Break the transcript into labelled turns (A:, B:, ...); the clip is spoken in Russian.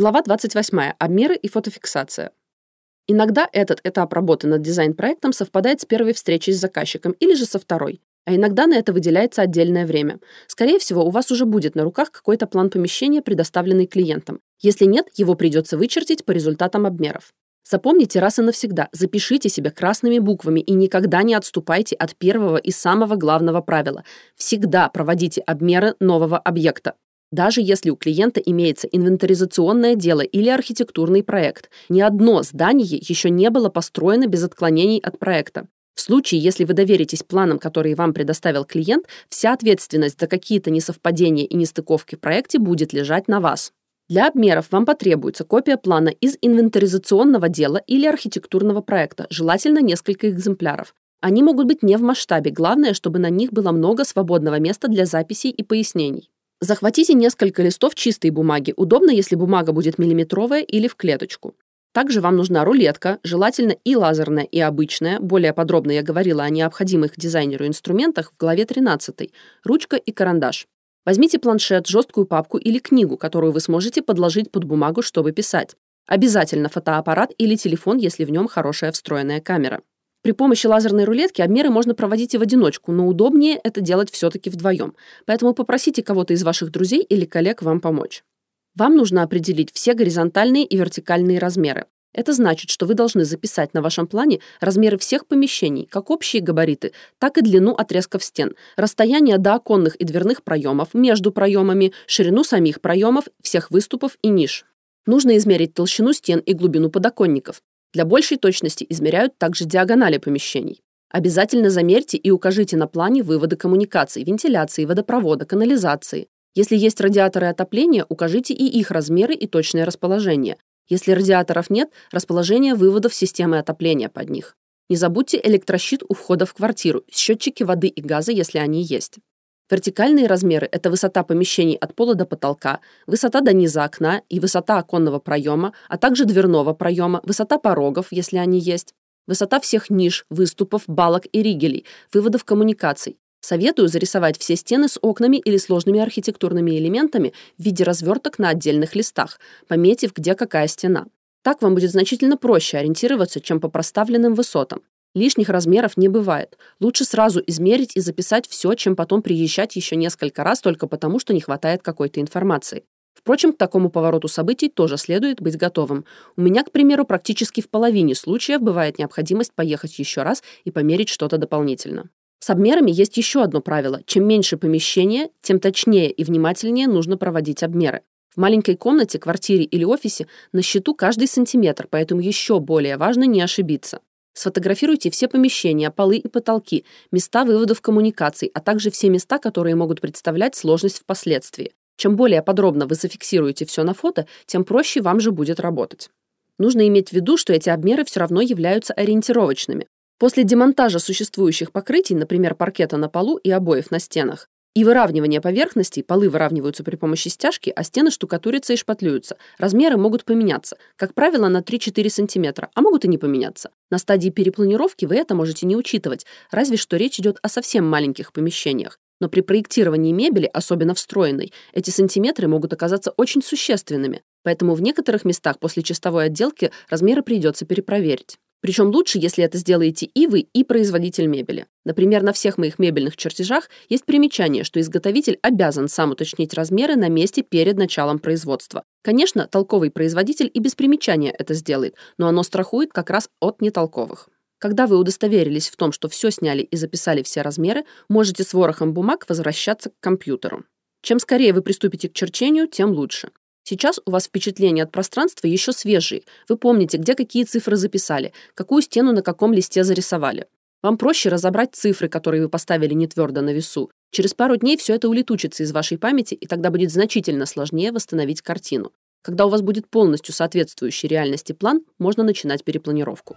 A: Глава 28. Обмеры и фотофиксация. Иногда этот этап работы над дизайн-проектом совпадает с первой встречей с заказчиком или же со второй, а иногда на это выделяется отдельное время. Скорее всего, у вас уже будет на руках какой-то план помещения, предоставленный клиентом. Если нет, его придется вычертить по результатам обмеров. Запомните раз и навсегда, запишите себя красными буквами и никогда не отступайте от первого и самого главного правила. Всегда проводите обмеры нового объекта. Даже если у клиента имеется инвентаризационное дело или архитектурный проект, ни одно здание еще не было построено без отклонений от проекта. В случае, если вы доверитесь планам, которые вам предоставил клиент, вся ответственность за какие-то несовпадения и нестыковки в проекте будет лежать на вас. Для обмеров вам потребуется копия плана из инвентаризационного дела или архитектурного проекта, желательно несколько экземпляров. Они могут быть не в масштабе, главное, чтобы на них было много свободного места для записей и пояснений. Захватите несколько листов чистой бумаги. Удобно, если бумага будет миллиметровая или в клеточку. Также вам нужна рулетка, желательно и лазерная, и обычная. Более подробно я говорила о необходимых дизайнеру инструментах в главе 13. Ручка и карандаш. Возьмите планшет, жесткую папку или книгу, которую вы сможете подложить под бумагу, чтобы писать. Обязательно фотоаппарат или телефон, если в нем хорошая встроенная камера. При помощи лазерной рулетки обмеры можно проводить и в одиночку, но удобнее это делать все-таки вдвоем. Поэтому попросите кого-то из ваших друзей или коллег вам помочь. Вам нужно определить все горизонтальные и вертикальные размеры. Это значит, что вы должны записать на вашем плане размеры всех помещений, как общие габариты, так и длину отрезков стен, расстояние до оконных и дверных проемов, между проемами, ширину самих проемов, всех выступов и ниш. Нужно измерить толщину стен и глубину подоконников. Для большей точности измеряют также диагонали помещений. Обязательно замерьте и укажите на плане выводы коммуникаций, вентиляции, водопровода, канализации. Если есть радиаторы отопления, укажите и их размеры и точное расположение. Если радиаторов нет, расположение выводов системы отопления под них. Не забудьте электрощит у входа в квартиру, счетчики воды и газа, если они есть. Вертикальные размеры – это высота помещений от пола до потолка, высота до низа окна и высота оконного проема, а также дверного проема, высота порогов, если они есть, высота всех ниш, выступов, балок и ригелей, выводов коммуникаций. Советую зарисовать все стены с окнами или сложными архитектурными элементами в виде разверток на отдельных листах, пометив, где какая стена. Так вам будет значительно проще ориентироваться, чем по проставленным высотам. Лишних размеров не бывает. Лучше сразу измерить и записать все, чем потом приезжать еще несколько раз только потому, что не хватает какой-то информации. Впрочем, к такому повороту событий тоже следует быть готовым. У меня, к примеру, практически в половине случаев бывает необходимость поехать еще раз и померить что-то дополнительно. С обмерами есть еще одно правило. Чем меньше помещение, тем точнее и внимательнее нужно проводить обмеры. В маленькой комнате, квартире или офисе на счету каждый сантиметр, поэтому еще более важно не ошибиться. Сфотографируйте все помещения, полы и потолки, места выводов коммуникаций, а также все места, которые могут представлять сложность впоследствии. Чем более подробно вы зафиксируете все на фото, тем проще вам же будет работать. Нужно иметь в виду, что эти обмеры все равно являются ориентировочными. После демонтажа существующих покрытий, например, паркета на полу и обоев на стенах, и выравнивание поверхностей, полы выравниваются при помощи стяжки, а стены штукатурятся и шпатлюются. Размеры могут поменяться, как правило, на 3-4 см, а могут и не поменяться. На стадии перепланировки вы это можете не учитывать, разве что речь идет о совсем маленьких помещениях. Но при проектировании мебели, особенно встроенной, эти сантиметры могут оказаться очень существенными, поэтому в некоторых местах после чистовой отделки размеры придется перепроверить. Причем лучше, если это сделаете и вы, и производитель мебели. Например, на всех моих мебельных чертежах есть примечание, что изготовитель обязан сам уточнить размеры на месте перед началом производства. Конечно, толковый производитель и без примечания это сделает, но оно страхует как раз от нетолковых. Когда вы удостоверились в том, что все сняли и записали все размеры, можете с ворохом бумаг возвращаться к компьютеру. Чем скорее вы приступите к черчению, тем лучше. Сейчас у вас впечатления от пространства еще свежие. Вы помните, где какие цифры записали, какую стену на каком листе зарисовали. Вам проще разобрать цифры, которые вы поставили не твердо на весу. Через пару дней все это улетучится из вашей памяти, и тогда будет значительно сложнее восстановить картину. Когда у вас будет полностью соответствующий реальности план, можно начинать перепланировку.